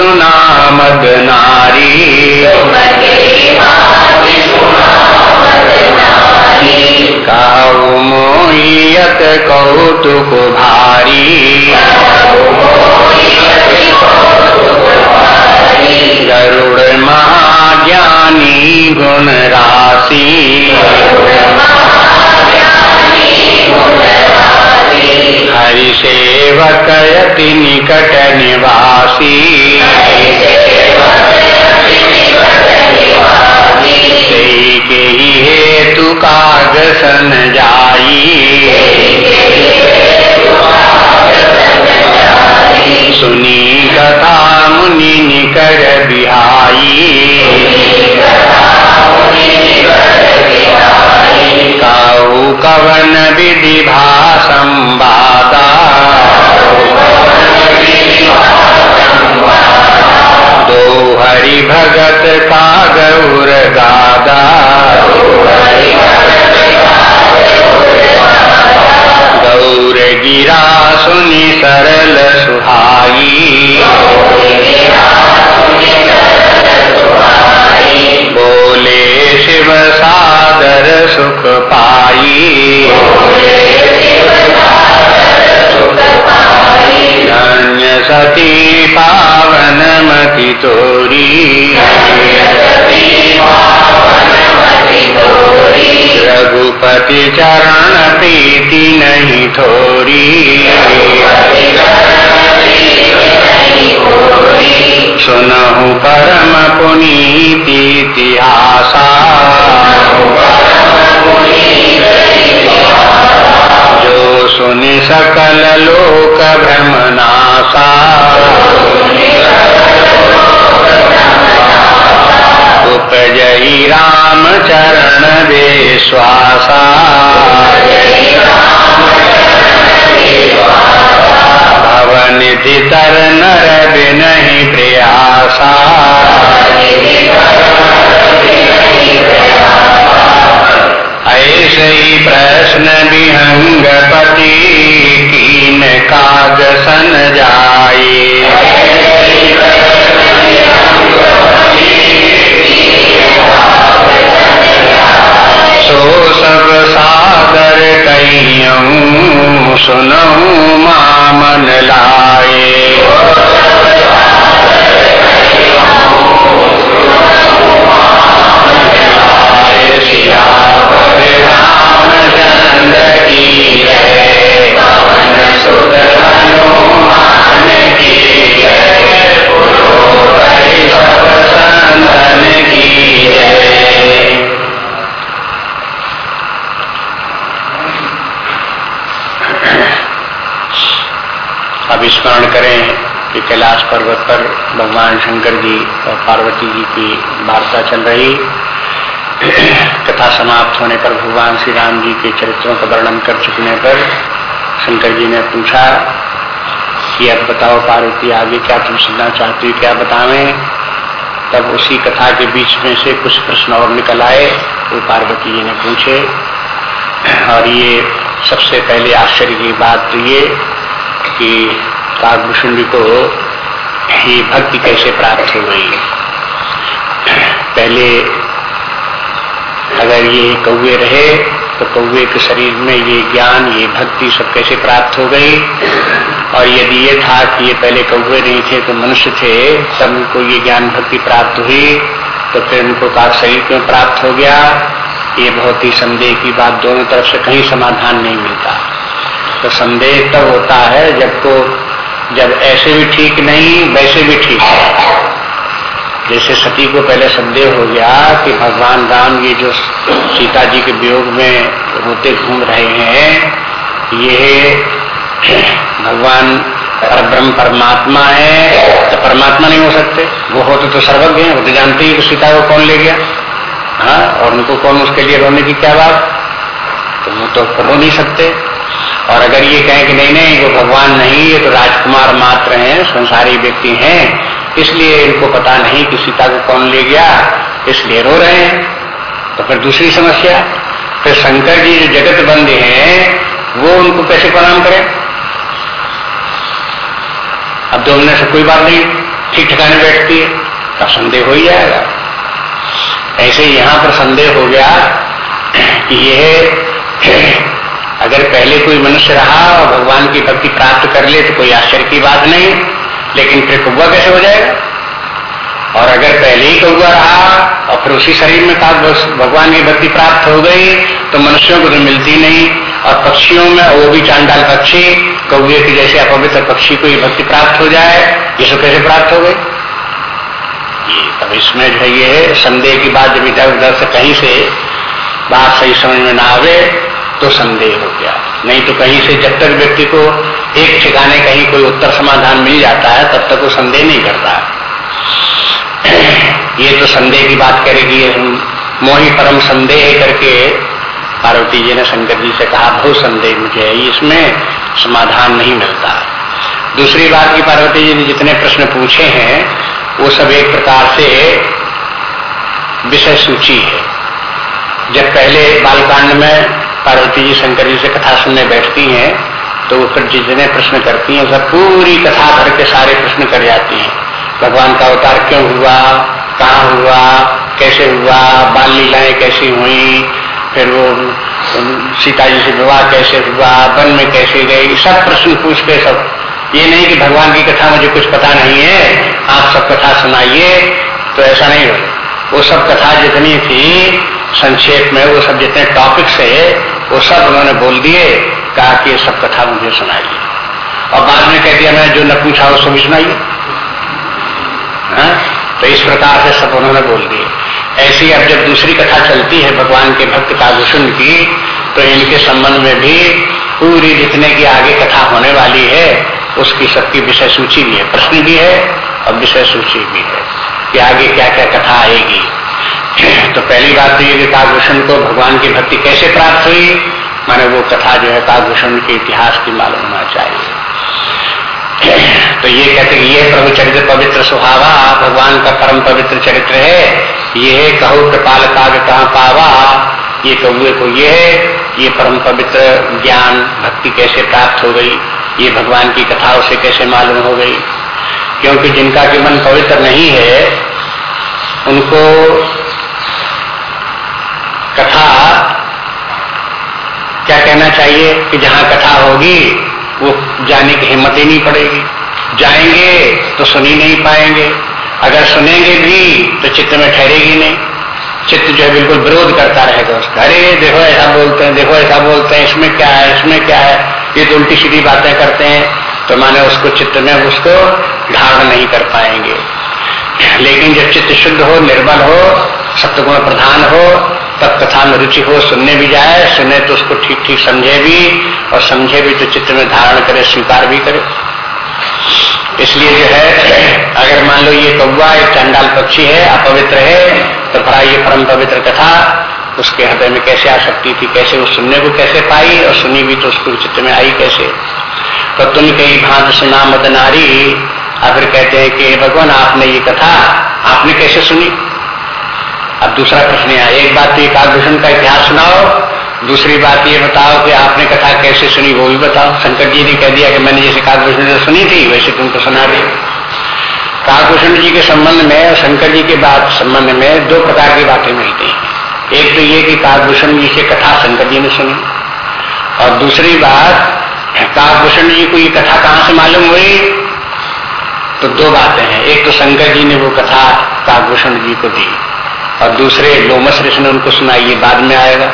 मद नारी। कहु मोहियत कौतुक भारी। गरुड़ महाज्ञानी गुण राशि। हरि सेवक यति निकट निवासी के ही हेतु काग सन जाई सुनी कथा मुनि निकर बिहाई कवन गौर गादा गौर गिरा सुनि सरल सुहाई। बोले शिव सादर सुख पाई। सती पावन मति तोरी। रघुपति चरण प्रीति नहीं थोरी। सुनहु परम पुनीति इतिहासा। सन जाए सो सब सागर कहियऊ सुनऊ मामन लाए। पर्वत पर भगवान शंकर जी और पार्वती जी की वार्ता चल रही। कथा समाप्त होने पर भगवान श्री राम जी के चरित्रों का वर्णन कर चुकने पर शंकर जी ने पूछा कि अब बताओ पार्वती, आगे क्या तुम सुनना चाहती हो, क्या बतावें? तब उसी कथा के बीच में से कुछ प्रश्न और निकल आए। वो पार्वती जी ने पूछे। और ये सबसे पहले आश्चर्य की बात तो ये कि काकभूषण जी को ये भक्ति कैसे प्राप्त हो गई? पहले अगर ये कौवे रहे तो कौवे के शरीर में ये ज्ञान, ये भक्ति सब कैसे प्राप्त हो गई? और यदि ये था कि ये पहले कौवे नहीं थे तो मनुष्य थे, तब उनको ये ज्ञान भक्ति प्राप्त हुई तो फिर उनको काक शरीर क्यों प्राप्त हो गया। ये बहुत ही संदेह की बात दोनों तरफ़ से कहीं समाधान नहीं मिलता। तो संदेह तब होता है जब को जब ऐसे भी ठीक नहीं, वैसे भी ठीक। है जैसे सती को पहले संदेह हो गया कि भगवान राम ये जो सीता जी के वियोग में रोते घूम रहे हैं, ये भगवान पर ब्रह्म परमात्मा है तो परमात्मा नहीं हो सकते। वो होते तो सर्वज्ञ हैं, वो तो जानते ही सीता को कौन ले गया। हाँ और उनको कौन उसके लिए रोने की क्या बात? तो वो तो रो नहीं सकते। और अगर ये कहें कि नहीं नहीं, वो भगवान नहीं, ये तो राजकुमार मात्र हैं, संसारी व्यक्ति हैं, इसलिए इनको पता नहीं कि सीता को कौन ले गया, इसलिए रो रहे हैं। तो फिर दूसरी समस्या, फिर शंकर जी जो जगत बंद हैं, वो उनको कैसे प्रणाम करें? अब बोलने से कोई बात नहीं, ठीक ठिकाने बैठती है तो संदेह हो ही जाएगा। ऐसे यहाँ पर संदेह हो गया कि यह अगर पहले कोई मनुष्य रहा और भगवान की भक्ति प्राप्त कर ले तो कोई आश्चर्य की बात नहीं, लेकिन फिर कौआ कैसे हो जाएगा? और अगर पहले ही कौआ रहा, और फिर उसी शरीर में भगवान की भक्ति प्राप्त हो गई तो मनुष्यों को तो मिलती नहीं, और पक्षियों में वो भी चांडाल पक्षी, कौए की जैसे अपवित्र पक्षी को ये भक्ति प्राप्त हो जाए, ये सब कैसे प्राप्त हो गई अब इसमें जो है, ये संदेह की बात, जब इधर उधर से कहीं से बात सही समझ में ना आवे तो संदेह हो गया। नहीं तो कहीं से जब तक व्यक्ति को एक ठिकाने कहीं कोई उत्तर समाधान मिल जाता है, तब तक वो संदेह नहीं करता ये तो संदेह की बात करेगी मोही परम संदेह करके पार्वती जी ने शंकर जी से कहा बहुत संदेह मुझे है इसमें समाधान नहीं मिलता दूसरी बात की पार्वती जी ने जितने प्रश्न पूछे हैं, वो सब एक प्रकार से विषय सूची है। जब पहले बालकांड में पार्वती जी शंकर जी से कथा सुनने बैठती हैं तो वो फिर जितने प्रश्न करती हैं, सब पूरी कथा भर के सारे प्रश्न कर जाती हैं। भगवान का अवतार क्यों हुआ, कहाँ हुआ, कैसे हुआ, बाल लीलाएँ कैसी हुई, फिर वो सीता जी से विवाह कैसे हुआ, वन में कैसे गई सब प्रश्न पूछ के सब। ये नहीं कि भगवान की कथा मुझे कुछ पता नहीं है, आप सब कथा सुनाइए तो ऐसा नहीं हो वो सब कथा जितनी थी संक्षेप में, वो सब जितने टॉपिक्स है, वो सब उन्होंने बोल दिए, कहा कि ये सब कथा मुझे सुनाइए। और बाद में कह दिया, मैं जो न पूछा वो सब सुनाइए। हाँ? तो इस प्रकार से सब उन्होंने बोल दिए। ऐसी अब जब दूसरी कथा चलती है, भगवान के भक्त काभूषण की तो इनके संबंध में भी पूरी जितने की आगे कथा होने वाली है, उसकी सबकी विषय सूची भी है, प्रश्न भी है और विषय सूची भी है कि आगे क्या क्या कथा आएगी। तो पहली बात तो ये कि काकभूषण को भगवान की भक्ति कैसे प्राप्त हुई? माने वो कथा जो है काकभूषण के इतिहास की मालूम होना चाहिए। तो ये कहते ये प्रभु चरित्र पवित्र सुहावा, भगवान का परम पवित्र चरित्र है। ये है, कहो कृपाल काव्य कहा पावा? ये कौए को ये है, ये परम पवित्र ज्ञान भक्ति कैसे प्राप्त हो गई? ये भगवान की कथा उसे कैसे मालूम हो गई? क्योंकि जिनका मन पवित्र नहीं है, उनको कथा क्या कहना चाहिए कि जहाँ कथा होगी, वो जाने की हिम्मत ही नहीं पड़ेगी। जाएँगे तो सुन ही नहीं पाएँगे। अगर सुनेंगे भी तो चित्त में ठहरेगी नहीं। चित्त जो है बिल्कुल विरोध करता रहेगा उसका। अरे, देखो ऐसा बोलते हैं, देखो ऐसा बोलते हैं, इसमें क्या है, इसमें क्या है? ये तो उल्टी सीधी बातें करते हैं तो माने उसको चित्त में उसको धारण नहीं कर पाएँगे। लेकिन जब चित्त शुद्ध हो, निर्बल हो सप्तगुण प्रधान हो कथा में रुचि हो, सुनने भी जाए, सुने तो उसको ठीक ठीक समझे भी, और समझे भी तो चित्र में धारण करे, स्वीकार भी करे। इसलिए जो है, अगर मान लो ये कौवा एक चंडाल पक्षी है, अपवित्र है तो भरा ये परम पवित्र कथा, उसके हृदय में कैसे आ सकती थी? कैसे वो सुनने को कैसे पाई? और सुनी भी तो उसको चित्र में आई कैसे? तो तुम कई भांत सुना मदनारी, आखिर कहते हैं कि भगवान, आपने ये कथा, आपने कैसे सुनी? अब दूसरा प्रश्न आया एक बात तो कालभूषण का इतिहास सुनाओ, दूसरी बात ये बताओ कि आपने कथा कैसे सुनी, वो भी बताओ। शंकर जी ने कह दिया कि मैंने जैसे कालभूषण से सुनी थी, वैसे तुमको सुना दी कालभूषण जी के संबंध में और शंकर जी के बात संबंध में दो प्रकार की बातें मिलती हैं। एक तो ये कि कालभूषण जी से कथा शंकर जी ने सुनी, और दूसरी बात कालभूषण जी को ये कथा कहाँ से मालूम हुई? तो दो बातें हैं। एक तो शंकर जी ने वो कथा कालभूषण जी को दी। और दूसरे लोमस ऋषि ने उनको सुनाई ये बाद में आएगा।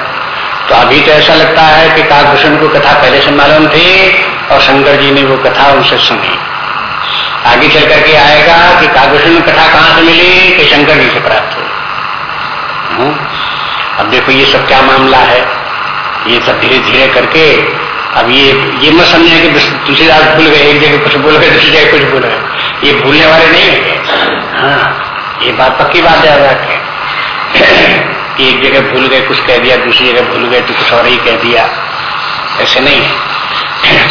तो अभी तो ऐसा लगता है कि काकभूषण को कथा पहले से मालूम थी और शंकर जी ने वो कथा उनसे सुनी। आगे चल करके आएगा कि काकभूषण कथा कहाँ से मिली कि शंकर जी से प्राप्त हुई। हम्म? अब देखो ये सब क्या मामला है। ये सब धीरे धीरे करके अब ये ये मत समझे कि दूसरी तुलसीदास भूल गए, एक जगह कुछ भूल गए, दूसरी जगह कुछ भूल गए। ये भूलने वाले नहीं है। हाँ ये बात पक्की बात रखें। कि एक जगह भूल गए, कुछ कह दिया, दूसरी जगह भूल गए तो कुछ और ही कह दिया। ऐसे नहीं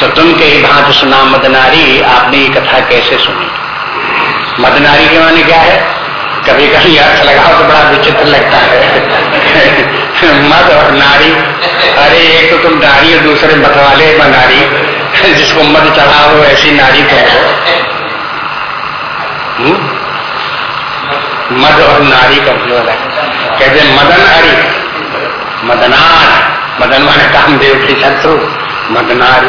तो तुम के ही भांत सुना मदनारी, आपने ये कथा कैसे सुनी? मदनारी के माने क्या है? कभी कभी अर्थ लगाओ तो बड़ा विचित्र लगता है। मद और नारी, अरे एक तो तुम नारी और दूसरे मत वाले नारी जिसको मद चढ़ा हो ऐसी नारी तो हो हम्म? मद और नारी का ज़ोर है। कहते मदन हरि मदनार। मदन माने कामदेव की शत्रु। मदनार।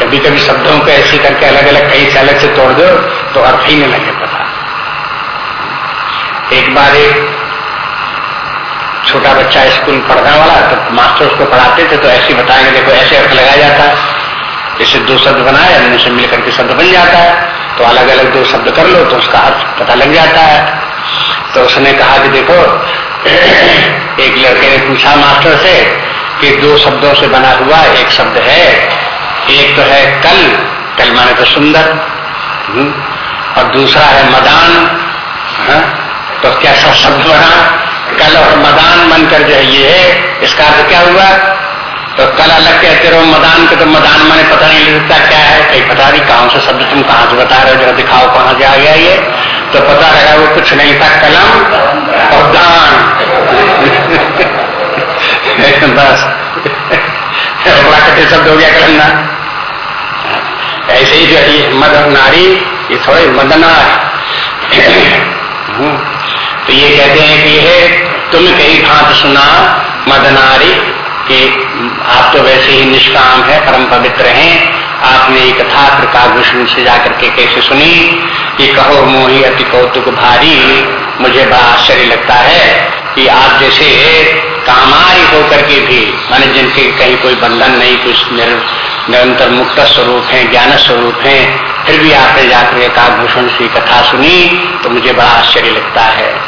कभी कभी शब्दों को ऐसी करके अलग अलग कई से अलग से तोड़ दो तो अर्थ ही नहीं लगे पता एक बार एक छोटा बच्चा स्कूल पढ़ने वाला तो मास्टर उसको पढ़ाते थे तो ऐसे बताएँगे, देखो, ऐसे अर्थ लगाया जाता है। जैसे दो शब्द बनाए उनसे मिलकर के शब्द बन जाता है तो अलग अलग दो शब्द कर लो तो उसका अर्थ पता लग जाता है। तो उसने कहा कि देखो एक लड़के ने पूछा मास्टर से कि दो शब्दों से बना हुआ एक शब्द है एक तो है कल कल माने तो सुंदर हम्म, और दूसरा है मदान हा? तो क्या सब शब्द बना कल और मदान बनकर जो है ये है इसका अर्थ क्या हुआ तो कल अलग कहते रहो मदान के तो मदान मैंने पता नहीं लगता क्या है कहीं पता नहीं कहाँ से शब्द तुम कहाँ से बता रहे हो जरा दिखाओ कहाँ से आ गया ये तो पता लगा वो कुछ नहीं था, कलम और दान। बस। बड़ा कठिन शब्द हो गया कलम ना। ऐसे ही जो है मद नारी, ये थोड़े मदनार हम्म। तो ये कहते हैं कि यह तुम कई भात सुना मदनारी कि आप तो वैसे ही निष्काम है, परम पवित्र हैं। आपने ये कथा, प्रकाश विष्णु से जाकर के कैसे सुनी? कि कहो मोही अति कौतुक भारी, मुझे बड़ा आश्चर्य लगता है कि आप जैसे कामारी होकर के भी, माने जिनके कहीं कोई बंधन नहीं, कुछ निरंतर मुक्त स्वरूप है, ज्ञान स्वरूप है, फिर भी आपने जाकर काकभूषण से कथा सुनी तो मुझे बड़ा आश्चर्य लगता है।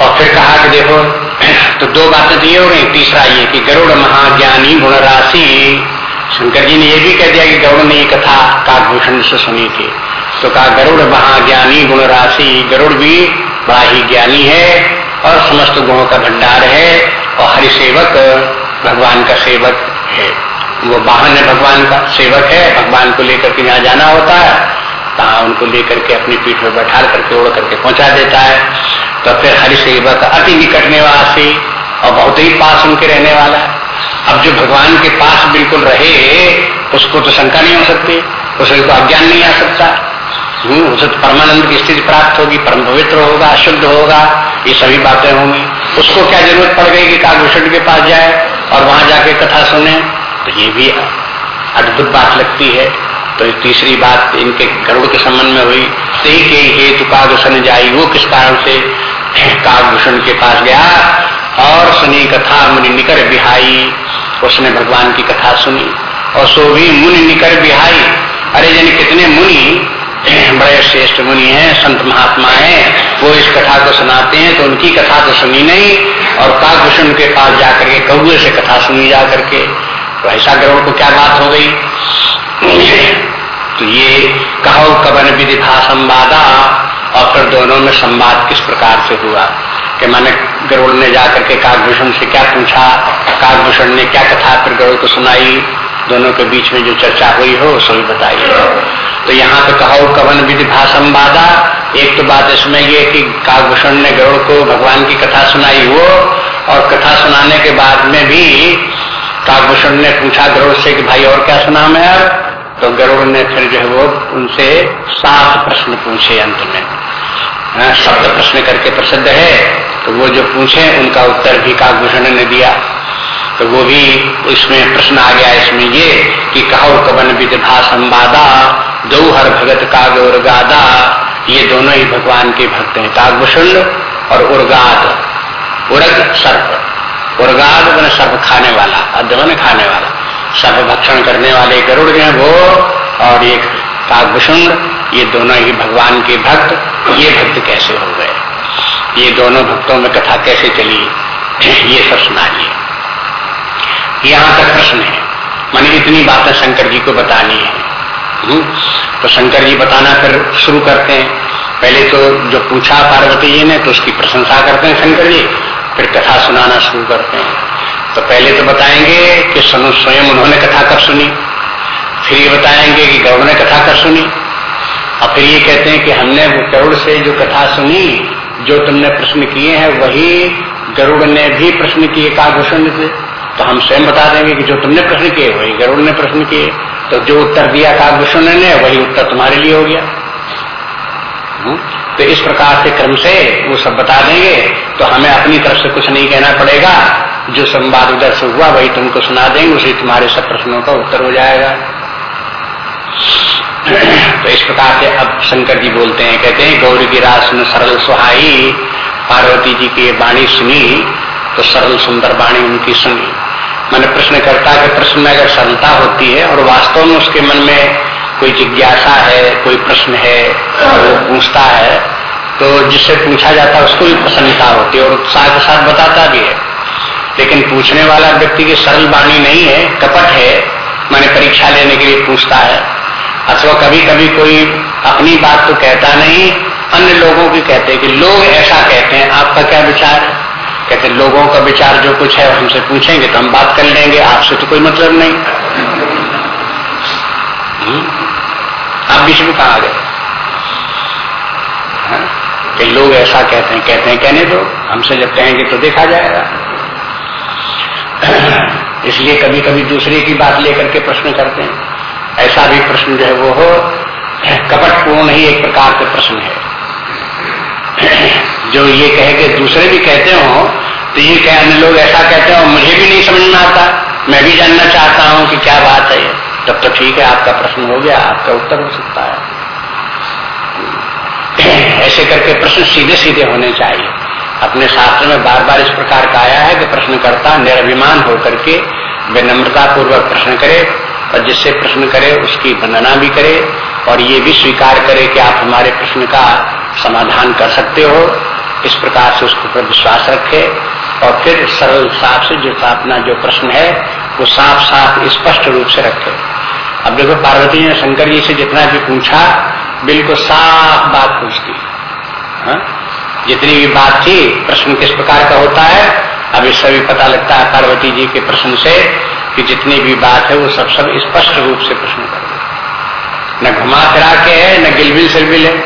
और फिर कहा कि देखो तो दो बातें तो ये हो गई। तीसरा ये कि गरुड़ महाज्ञानी गुण राशि, शंकर जी ने यह भी कह दिया कि गरुड़ ने ये कथा काकभूषण से सुनी थी। तो कहा, गरुड़ महाज्ञानी गुण राशि गरुड़ भी बड़ा ही ज्ञानी है और समस्त गुणों का भंडार है और हरि सेवक भगवान का सेवक है। वो वाहन है भगवान का, सेवक है। भगवान को लेकर के यहाँ जाना होता है। कहा उनको लेकर के अपनी पीठ में बैठा करके उड़ करके पहुँचा देता है। तो फिर हरि सेवक अति निकट निवासी और बहुत ही पास उनके रहने वाला है। अब जो भगवान के पास बिल्कुल रहे, उसको तो शंका नहीं हो सकती। उसे तो अज्ञान नहीं आ सकता। उसे तो परमानंद की स्थिति प्राप्त होगी, परम पवित्र होगा शुद्ध होगा, ये सभी बातें होंगी। उसको क्या ज़रूरत पड़ गई कि कालभूषण के पास जाए और वहाँ जाके कथा सुने? तो ये भी अद्भुत बात लगती है। तो तीसरी बात इनके गरुड़ के संबंध में हुई। सही के हेतु कागसन जाई वो किस कारण से कागभूषण के पास गया? और सुनी कथा मुनि निकर बिहाई, उसने भगवान की कथा सुनी। और सो भी मुनि निकर बिहाई। अरे जन कितने मुनि बड़े श्रेष्ठ मुनि हैं, संत महात्मा हैं। वो इस कथा को सुनाते हैं तो उनकी कथा तो सुनी नहीं और कागभूषण के पास जाकर के कौए से कथा सुनी जा करके। तो ऐसा गरुड़ को क्या बात हो गई? तो ये कहो कबन विधि भा संवादा और फिर दोनों में संवाद किस प्रकार से हुआ? कि मैंने गरुड़ ने जाकर के काकभूषण से क्या पूछा? काकभूषण ने क्या कथा फिर गरुड़ को सुनाई? दोनों के बीच में जो चर्चा हुई हो, सभी बताइए। तो यहाँ पे कहो कवन विधि भा संवादा एक तो बात इसमें ये कि काकभूषण ने गरुड़ को भगवान की कथा सुनाई वो और कथा सुनाने के बाद में भी काकभूषण ने पूछा गरुड़ से कि भाई और क्या सुना मैं अब? तो गरुड़ ने फिर जो है वो उनसे सात प्रश्न पूछे अंत में। हाँ, शब्द प्रश्न करके प्रसिद्ध है। तो वो जो पूछे उनका उत्तर भी काकभूषण ने दिया। तो वो भी इसमें प्रश्न आ गया इसमें ये कि कहो कवन विधा संवादा दो हर भगत काग उर्गादा ये दोनों ही भगवान के भक्त हैं। काकभूषण और उर्गाद। उर्ग सर्प। उर्गाद मैंने सर्प खाने वाला अध्यवन खाने वाला। सब भक्षण करने वाले गरुड़ हैं वो, और एक काकभूषण ये दोनों ही भगवान के भक्त, ये भक्त कैसे हो गए? ये दोनों भक्तों में कथा कैसे चली? ये सब सुनाइए। यहाँ तक प्रश्न है। मैंने इतनी बातें शंकर जी को बतानी है। हम्म? तो शंकर जी बताना फिर शुरू करते हैं। पहले तो जो पूछा पार्वती जी ने तो उसकी प्रशंसा करते हैं शंकर जी। फिर कथा सुनाना शुरू करते हैं। तो पहले तो बताएँगे कि स्वयं उन्होंने कथा कर सुनी। फिर ये बताएँगे कि गरुड़ ने कथा कर सुनी। और फिर ये कहते हैं कि हमने गरुड़ से जो कथा सुनी, जो तुमने प्रश्न किए हैं, वही गरुड़ ने भी प्रश्न किए काभूषण से। तो हम स्वयं बता देंगे कि जो तुमने प्रश्न किए, वही गरुड़ ने प्रश्न किए। तो जो उत्तर दिया काभूषण ने वही उत्तर तुम्हारे लिए हो गया। हम्म? तो इस प्रकार से क्रम से वो सब बता देंगे। तो हमें अपनी तरफ़ से कुछ नहीं कहना पड़ेगा। जो संवाद उधर से हुआ, वही तुमको सुना देंगे, उसी तुम्हारे सब प्रश्नों का उत्तर हो जाएगा। तो इस प्रकार से अब शंकर जी बोलते हैं, कहते हैं, गौरी की रात सुन सरल सुहाई, पार्वती जी की वाणी सुनी तो सरल सुंदर वाणी उनकी सुनी। मैंने प्रश्नकर्ता के प्रश्न में अगर सरलता होती है और वास्तव में उसके मन में कोई जिज्ञासा है, कोई प्रश्न है, वो पूछता है तो जिससे पूछा जाता है उसको भी प्रसन्नता होती है और उत्साह के साथ बताता भी है। लेकिन पूछने वाला व्यक्ति की सरल वाणी नहीं है, कपट है, मैंने परीक्षा लेने के लिए पूछता है। अथवा कभी कभी कोई अपनी बात तो कहता नहीं, अन्य लोगों की कहते हैं कि लोग ऐसा कहते हैं। आपका क्या विचार है? कहते, लोगों का विचार जो कुछ है हमसे पूछेंगे तो हम बात कर लेंगे। आपसे तो कोई मतलब नहीं। हम्म? आप बीच में कहा गए? हाँ? कि लोग ऐसा कहते हैं कहते हैं, कहने दो। हमसे जब कहेंगे तो देखा जाएगा। इसलिए कभी कभी दूसरे की बात लेकर के प्रश्न करते हैं। ऐसा भी प्रश्न जो है वो हो, कपटपूर्ण ही एक प्रकार के प्रश्न है। जो ये कहे कि दूसरे भी कहते हो तो ये कह, अन्य लोग ऐसा कहते हो, मुझे भी नहीं समझ में आता। मैं भी जानना चाहता हूँ कि क्या बात है तब तो ठीक है, आपका प्रश्न हो गया, आपका उत्तर हो सकता है। ऐसे करके प्रश्न सीधे सीधे होने चाहिए। अपने शास्त्र में बार बार इस प्रकार का आया है कि प्रश्नकर्ता निरभिमान होकर के विनम्रता पूर्वक प्रश्न करे और जिससे प्रश्न करे, उसकी वंदना भी करे और ये भी स्वीकार करे कि आप हमारे प्रश्न का समाधान कर सकते हो। इस प्रकार से उसके ऊपर विश्वास रखे और फिर सरल साफ़ से जो अपना जो प्रश्न है, वो साफ़ साफ़ स्पष्ट रूप से रखे। अब देखो, पार्वती ने शंकर जी से जितना भी पूछा, बिल्कुल साफ़ बात पूछती। हाँ? जितनी भी बात थी, प्रश्न किस प्रकार का होता है, अब इससे भी पता लगता है पार्वती जी के प्रश्न से कि जितनी भी बात है, वो सब सब स्पष्ट रूप से प्रश्न कर न घुमा फिरा के है, न गिलबिल सिलबिल है।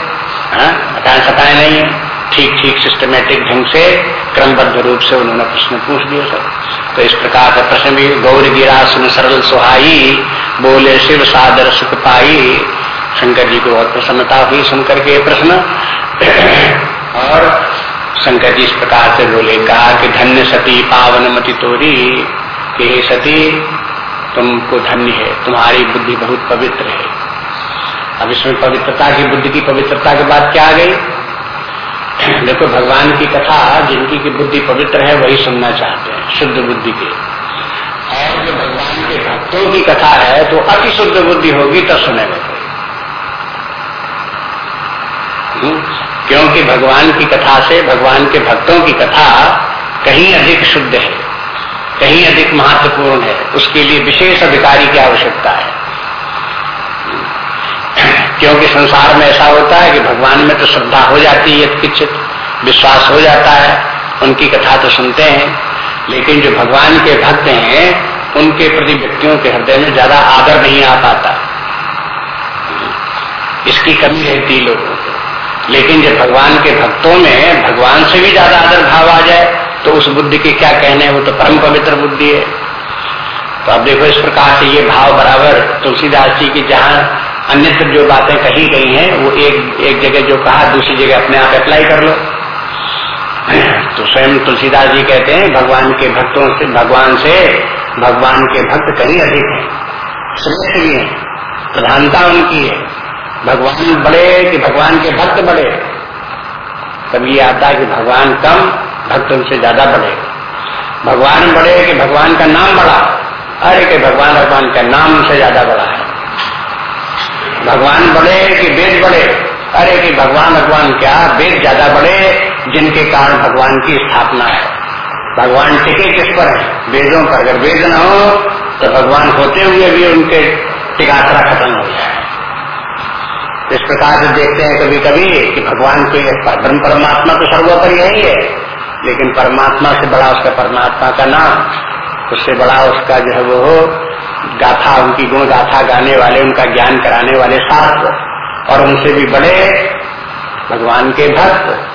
हाँ? हटाए सटाए नहीं है। ठीक ठीक सिस्टमेटिक ढंग से क्रमबद्ध रूप से उन्होंने प्रश्न पूछ दिए सब। तो इस प्रकार का प्रश्न भी गौर गिरा सुन सरल सुहाई, बोले शिव सादर सुख पाई। शंकर जी को बहुत प्रसन्नता हुई सुनकर के प्रश्न। और शंकर जी इस प्रकार से बोले, कहा कि धन्य सती पावन मति तोरी, कि सती, तुमको धन्य है, तुम्हारी बुद्धि बहुत पवित्र है। अब इसमें पवित्रता की बुद्धि की पवित्रता के बाद क्या आ गई? देखो, भगवान की कथा, जिनकी की बुद्धि पवित्र है, वही सुनना चाहते हैं, शुद्ध बुद्धि के। और जो भगवान के भक्तों की कथा है तो अति शुद्ध बुद्धि होगी तो सुनेगा हम्म? क्योंकि भगवान की कथा से, भगवान के भक्तों की कथा कहीं अधिक शुद्ध है, कहीं अधिक महत्वपूर्ण है। उसके लिए विशेष अधिकारी की आवश्यकता है। क्योंकि संसार में ऐसा होता है कि भगवान में तो श्रद्धा हो जाती है किचित विश्वास हो जाता है। उनकी कथा तो सुनते हैं। लेकिन जो भगवान के भक्त हैं, उनके प्रति व्यक्तियों के हृदय में ज़्यादा आदर नहीं आ पाता। इसकी कमी रहती लोगों को। लेकिन जब भगवान के भक्तों में भगवान से भी ज़्यादा आदर भाव आ जाए तो उस बुद्धि के क्या कहने वो तो परम पवित्र बुद्धि है। तो अब देखो इस प्रकार से ये भाव बराबर तुलसीदास जी की जहाँ अन्यत्र जो बातें कही गई हैं, वो एक एक जगह जो कहा, दूसरी जगह अपने आप अप्लाई कर लो। तो स्वयं तुलसीदास जी कहते हैं, भगवान के भक्तों से, भगवान से, भगवान के भक्त कहीं अधिक है। श्रेष्ठ भी है? प्रधानता उनकी है। भगवान बड़े कि भगवान के भक्त बड़े। तब ये आता है कि भगवान कम, भक्त उनसे ज़्यादा बढ़े भगवान बड़े कि भगवान का नाम बड़ा। अरे के भगवान भगवान का नाम उनसे ज़्यादा बड़ा है। भगवान बड़े कि वेद बड़े अरे कि भगवान भगवान क्या? वेद ज़्यादा बड़े जिनके कारण भगवान की स्थापना है। भगवान टिके किस पर है? वेदों पर। अगर वेद न हो तो भगवान होते हुए भी उनके टिकाकरा खत्म हो जाए। इस प्रकार से देखते हैं कभी कभी कि भगवान के ब्रह्म परमात्मा तो सर्वोपरि यही है। लेकिन परमात्मा से बड़ा उसका परमात्मा का नाम, उससे बड़ा उसका जो है वो गाथा, उनकी गुण गाथा गाने वाले, उनका ज्ञान कराने वाले शास्त्र और उनसे भी बड़े भगवान के भक्त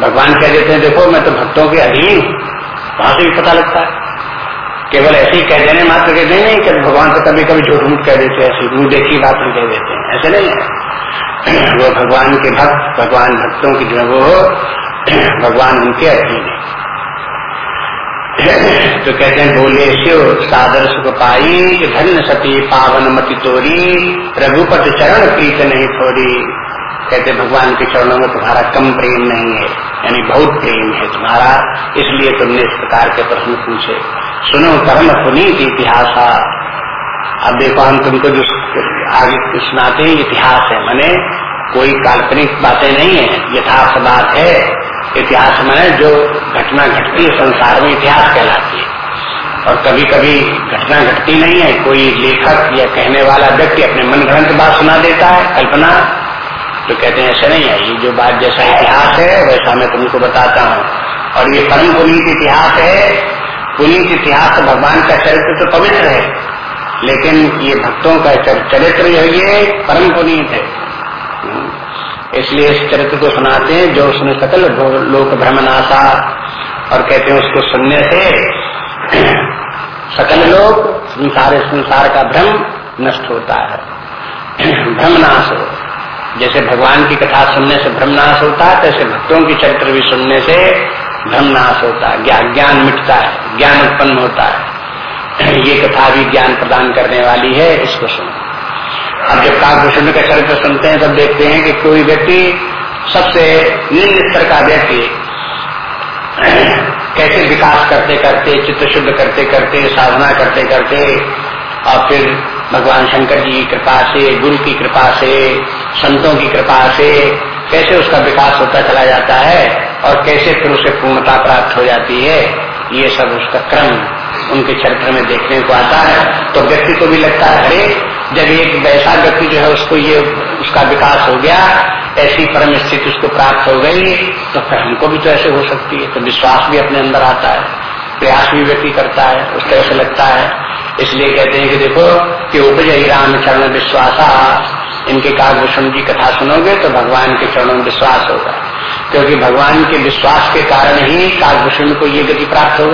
भगवान कह देते हैं, देखो, मैं तो भक्तों के अधीन वहाँ से भी पता लगता है। केवल ऐसे ही कह देने मात्र कहते नहीं कि भगवान तो कभी कभी झूठ मूठ कह देते हैं, ऐसी मुँह देखी बात नहीं कह देते हैं। ऐसे नहीं है। वो भगवान के भक्त, भगवान भक्तों की जो वो भगवान उनके अधीन है। तो कहते हैं बोले शिव, सादर सुख पाई, धन्य सती, पावन मति तोरी, रघुपत चरण प्रीत नहीं थोड़ी कहते भगवान के चरणों में तुम्हारा कम प्रेम नहीं है, यानी बहुत प्रेम है तुम्हारा, इसलिए तुमने इस प्रकार के प्रश्न पूछे। सुनो कर्म पुनीत इतिहास। अब देखो, हम तुमको जो आगे सुनाते हैं, इतिहास है, मैंने कोई काल्पनिक बातें नहीं है, यथार्थ बात है। इतिहास मैंने जो घटना घटती है, संसार में इतिहास कहलाती है। और कभी कभी घटना घटती नहीं है, कोई लेखक या कहने वाला व्यक्ति अपने मन ग्रंथ बात सुना देता है, कल्पना तो कहते हैं, ऐसा नहीं है, ये जो बात जैसा इतिहास है, वैसा मैं तुमको बताता हूँ। और ये परम पुनीत इतिहास है, पुनीत इतिहास भगवान का चरित्र तो पवित्र है, लेकिन ये भक्तों का चरित्र जो ये परम पुनीत है। इसलिए इस चरित्र को सुनाते हैं, जो उसने सकल लोक भ्रमनाशा और कहते हैं उसको सुनने से सकल लोग संसार संसार का भ्रम नष्ट होता है। भ्रमनाश हो। जैसे भगवान की कथा सुनने से भ्रमनाश होता है, तैसे भक्तों की चरित्र भी सुनने से भ्रम नाश होता है। ज्ञान ज्ञान मिटता है, ज्ञान उत्पन्न होता है। ये कथा भी ज्ञान प्रदान करने वाली है, इसको सुनो। अब जब काकभूषण का चरित्र सुनते हैं, तब देखते हैं कि कोई व्यक्ति सबसे निम्न स्तर का व्यक्ति कैसे विकास करते करते, चित्त शुद्ध करते करते, साधना करते करते, और फिर भगवान शंकर जी की कृपा से, गुरु की कृपा से, संतों की कृपा से कैसे उसका विकास होता चला जाता है और कैसे फिर उसे पूर्णता प्राप्त हो जाती है, ये सब उसका क्रम उनके चरित्र में देखने को आता है। तो व्यक्ति को भी लगता है, अरे जब एक वैसा व्यक्ति जो है उसको ये, उसका विकास हो गया, ऐसी परम स्थिति उसको प्राप्त हो गई तो फिर हमको भी तो ऐसे हो सकती है। तो विश्वास भी अपने अंदर आता है, प्रयास भी व्यक्ति करता है, उस तरह से लगता है। इसलिए कहते हैं कि देखो कि उपज ही राम चरण विश्वासा। इनके कागभूषण की कथा सुनोगे तो भगवान के चरणों में विश्वास होगा। क्योंकि भगवान के विश्वास के कारण ही कागभूषण को ये गति प्राप्त हो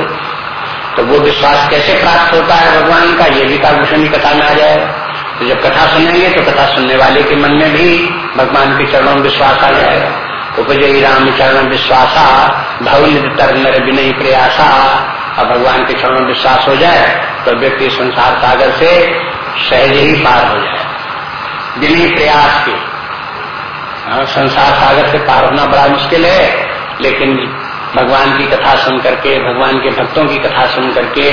तो वो विश्वास कैसे प्राप्त होता है भगवान का? ये भी कागभूषण की कथा में आ जाएगा। तो जब कथा सुनेंगे तो कथा सुनने वाले के मन में भी भगवान के चरणों में विश्वास आ जाएगा। उपजयी राम चरण विश्वासा भवन तर नर विनय प्रयासा। और भगवान के चरणों में विश्वास हो जाए तो व्यक्ति संसार सागर से सहज ही पार हो जाए। बिना प्रयास के। हाँ, संसार सागर से पार होना बड़ा मुश्किल है लेकिन भगवान की कथा सुन करके भगवान के भक्तों की कथा सुन करके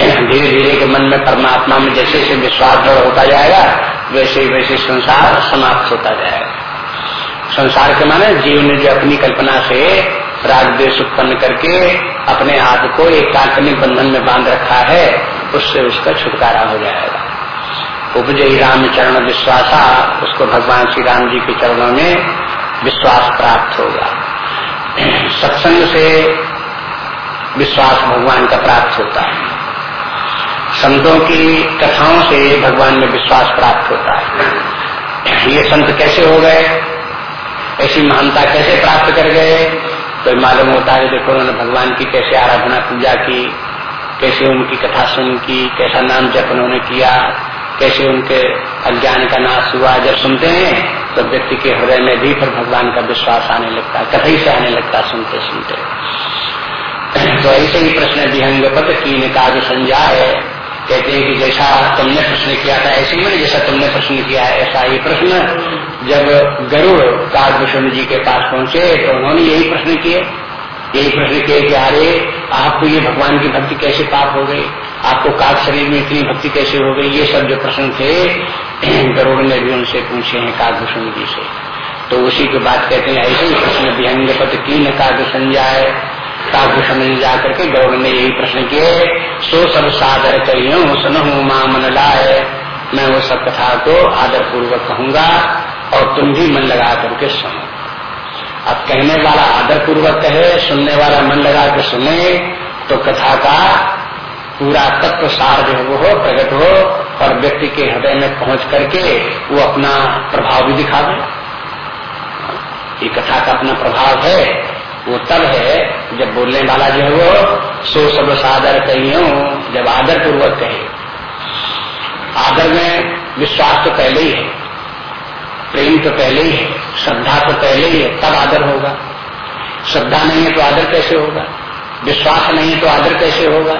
धीरे धीरे के मन में परमात्मा में जैसे जैसे विश्वास दृढ़ होता जाएगा, वैसे वैसे संसार समाप्त होता जाएगा। संसार के माने जीव ने जो अपनी कल्पना से राग देश उत्पन्न करके अपने आप को एक काल्पनिक बंधन में बाँध रखा है, उससे उसका छुटकारा हो जाएगा। उपजयी राम चरण विश्वासा, उसको भगवान श्री राम जी के चरणों में विश्वास प्राप्त होगा। सत्संग से विश्वास भगवान का प्राप्त होता है। संतों की कथाओं से भगवान में विश्वास प्राप्त होता है। ये संत कैसे हो गए? ऐसी महानता कैसे प्राप्त कर गए? तो मालूम होता है देखो उन्होंने भगवान की कैसे आराधना पूजा की, कैसे उनकी कथा सुन की, कैसा नाम जप उन्होंने किया, कैसे उनके अज्ञान का नाश हुआ। जब सुनते हैं तो व्यक्ति के हृदय में भी फिर भगवान का विश्वास आने लगता है, कथई से आने लगता है सुनते सुनते। तो ऐसे ही प्रश्न विहंग पद की निकाज संजाय। कहते हैं कि जैसा तुमने प्रश्न किया था, ऐसे ही जैसा तुमने प्रश्न किया है, ऐसा ही प्रश्न जब गरुड़ काग जी के पास पहुँचे तो उन्होंने यही प्रश्न किए। यही प्रश्न किए कि, अरे, आपको ये भगवान की भक्ति कैसे पाप हो गई? आपको काक शरीर में इतनी भक्ति कैसे हो गई? ये सब जो प्रश्न थे, गरुड़ ने भी उनसे पूछे हैं काकभूषण जी से। तो उसी की बात कहते हैं, ऐसे ही प्रश्न व्यंग पद की न काग संजाय काकुशम जाकर के गौर ने यही प्रश्न किए, सो सब सादर करियो, सुनहू माँ मन लाए। मैं वो सब कथा को आदर पूर्वक कहूँगा और तुम भी मन लगा करके सुनो। अब कहने वाला आदर पूर्वक कहे, सुनने वाला मन लगा के सुने तो कथा का पूरा तत्व सार जो वो हो प्रकट हो, और व्यक्ति के हृदय में पहुँच करके वो अपना प्रभाव भी दिखा दे। ये कथा का अपना प्रभाव है। वो तब है जब बोलने वाला जो है वो सो सब सादर कहियो, जब आदर पूर्वक कहे। आदर में विश्वास तो पहले ही है, प्रेम तो पहले ही है, श्रद्धा तो पहले ही है, तब आदर होगा। श्रद्धा नहीं है तो आदर कैसे होगा? विश्वास नहीं है तो आदर कैसे होगा?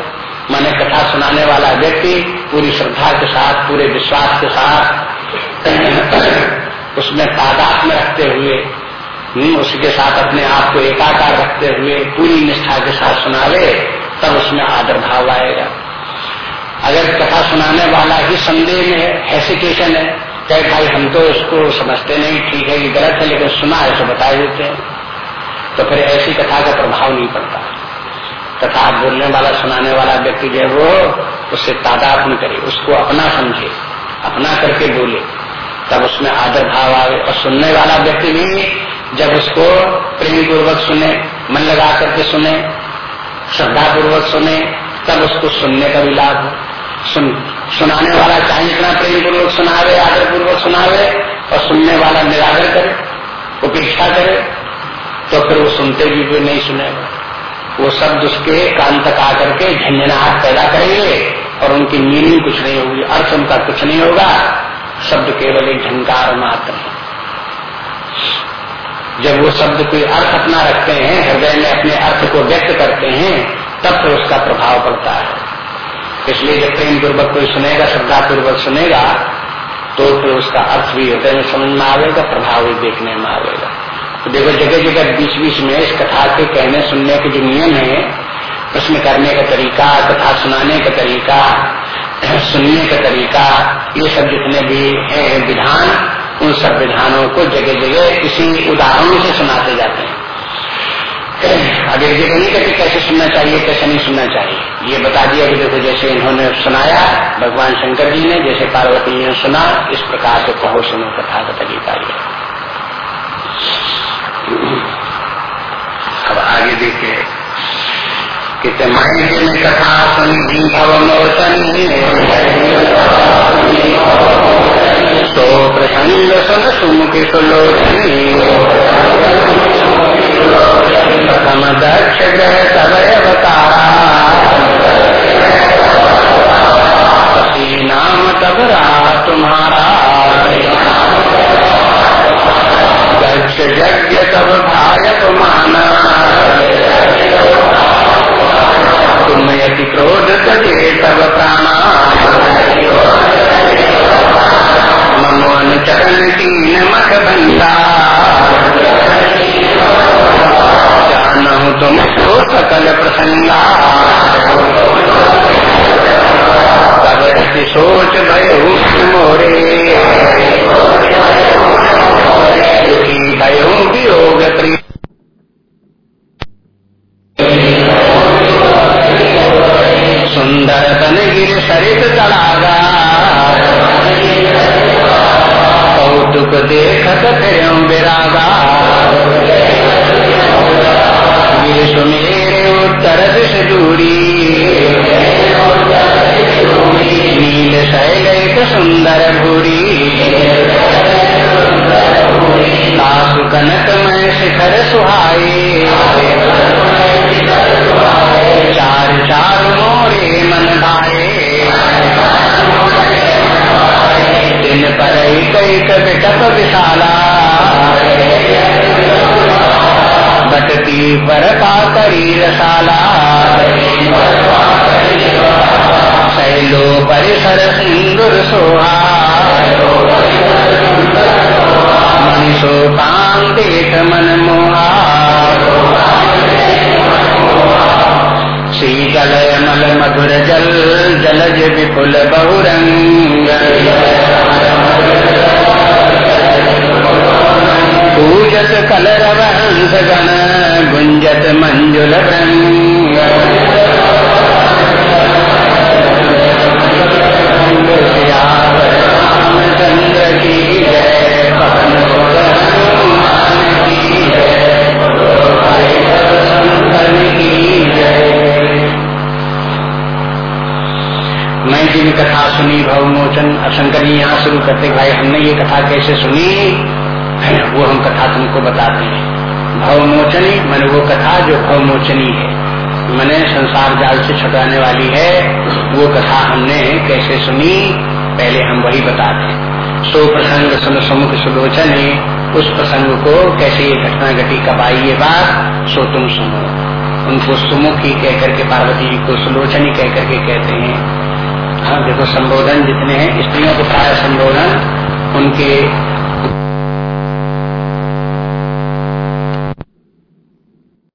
मैंने कथा सुनाने वाला व्यक्ति पूरी श्रद्धा के साथ, पूरे विश्वास के साथ, उसमें तादाद में रखते हुए उसके साथ अपने आप को एकाकार रखते हुए पूरी निष्ठा के साथ सुनावे, तब उसमें आदर भाव आएगा। अगर कथा सुनाने वाला ही संदेह में है हेसिटेशन है, कहे, भाई, हम तो उसको समझते नहीं, ठीक है कि गलत है, लेकिन सुना है तो बता देते हैं। तो फिर ऐसी कथा का प्रभाव नहीं पड़ता। कथा बोलने वाला, सुनाने वाला व्यक्ति जो है, वो उससे तादाद न करे, उसको अपना समझे, अपना करके बोले, तब उसमें आदर भाव आवे और सुनने वाला व्यक्ति भी जब उसको प्रेम पूर्वक सुने, मन लगा करके सुने श्रद्धा पूर्वक सुने, तब उसको सुनने का भी लाभ सुन, सुनाने वाला चाहे इतना प्रेम पूर्वक सुनावे आदर पूर्वक सुनावे और सुनने वाला निरादर करे, उपेक्षा करे तो फिर वो सुनते भी भी नहीं सुनेगा। वो शब्द उसके कान तक आकर के झंझनाहट पैदा करेंगे और उनकी मीनिंग कुछ नहीं होगी, अर्थ उनका कुछ नहीं होगा। शब्द केवल एक झंकार मात्र है। जब वो शब्द कोई अर्थ अपना रखते हैं, हृदय में अपने अर्थ को व्यक्त करते हैं, तब तो उसका प्रभाव पड़ता है। इसलिए जब प्रेम पूर्वक कोई सुनेगा श्रद्धा पूर्वक सुनेगा तो फिर उसका अर्थ भी हृदय में समझ में आवेगा, प्रभाव भी देखने में आवेगा। तो देखो जगह जगह बीच बीच में इस कथा के कहने, सुनने के जो नियम है, प्रश्न करने का तरीका, कथा सुनाने का तरीका, सुनने का तरीका, ये सब जितने भी हैं, विधान उन सब विधानों को जगह जगह किसी उदाहरणों से सुनाते जाते हैं। अब एक जगह नहीं कहते कैसे सुनना चाहिए, कैसे नहीं सुनना चाहिए। ये बता दिया कि देखो जैसे इन्होंने सुनाया, भगवान शंकर जी ने जैसे पार्वती ने सुना, इस प्रकार से कहो सुनो कथा का तरीका ये अब आगे देखे कि मायने में कथा सुनी भव मोचन तो प्रसंग सुन सुमुखित सुलोचनी। प्रथम दक्ष ग्रह सब अवतारा। पूजत कलरव हंस गण गुंजत मंजुल की मैं जिन कथा सुनी भवमोचन जी यहाँ शुरू करते भाई, हमने ये कथा कैसे सुनी? वो हम कथा तुमको बताते हैं। भवमोचनी मन वो कथा जो भवमोचनी है। मैंने संसार जाल से छुटाने वाली है, वो कथा हमने कैसे सुनी, पहले हम वही बताते हैं। सो प्रसंग सुन सुमुख सुलोचन, उस प्रसंग को कैसे ये घटना घटी, कब आई ये बात, सो तुम सुनो। उनको सुमुख ही कह करके पार्वती जी को सुलोचनी कह करके कहते हैं। हाँ देखो संबोधन जितने हैं, स्त्रियों को प्राय संबोधन, उनके